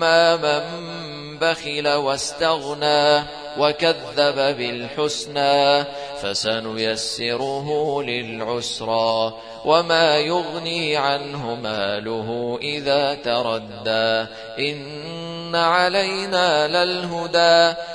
من بخل واستغنى وكذب بالحسنى فسنيسره للعسرى وما يغني عنه ماله إذا تردى إن علينا للهدى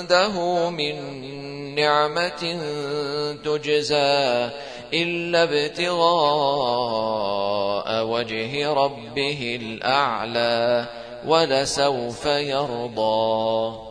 عنده من نعمة تجزى إلا ابتغاء وجه ربه الأعلى ولسوف يرضى.